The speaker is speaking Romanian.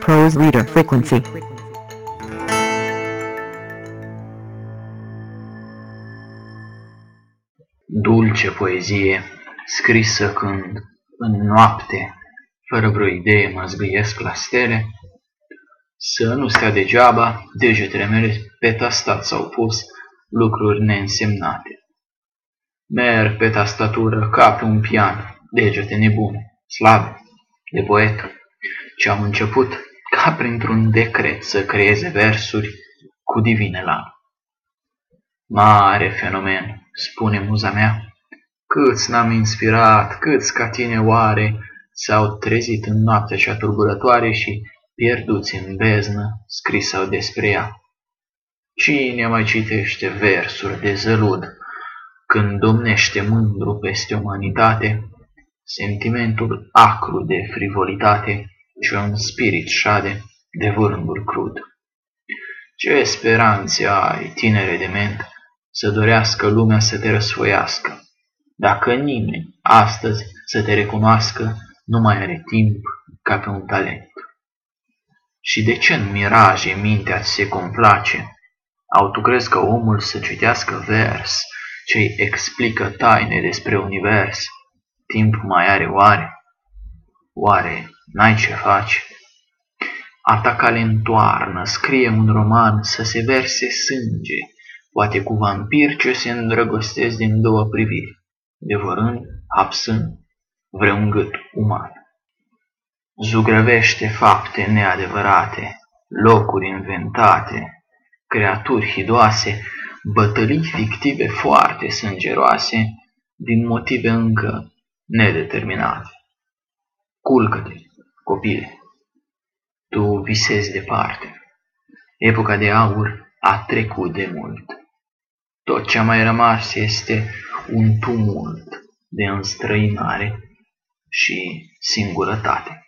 Prose reader frequency. Dulce poezie, scrisă când, în noapte, fără vreo idee mă zgâiesc la stele, să nu stea degeaba, degetele mele pe tastat s-au pus lucruri neînsemnate. Merg pe tastatură ca pe un pian, degete nebune, slabe, de poet, ce am început ca printr-un decret să creeze versuri cu divine la. Mare fenomen, spune muza mea, câți n-am inspirat, câți ca tine oare s-au trezit în noaptea cea turburătoare și pierduți în beznă scrisau despre ea. Cine mai citește versuri de zălud când domnește mândru peste umanitate sentimentul acru de frivolitate și un spirit șade de vârmbul crud? Ce speranțe ai, tinere dement, să dorească lumea să te răsfoiască? Dacă nimeni astăzi să te recunoască, nu mai are timp ca pe un talent. Și de ce în miraje mintea ți se complace? Au tu crezi că omul să citească vers ce explică taine despre univers? Timp mai are oare? Oare n-ai ce faci? A ta calentoarnă scrie un roman să se verse sânge, poate cu vampiri ce se îndrăgostesc din două priviri, devărând, absând, vreun gât uman. Zugrăvește fapte neadevărate, locuri inventate, creaturi hidoase, bătălii fictive foarte sângeroase, din motive încă nedeterminate. Culcă-te, copile, tu visezi departe. Epoca de aur a trecut de mult. Tot ce a mai rămas este un tumult de înstrăinare și singurătate.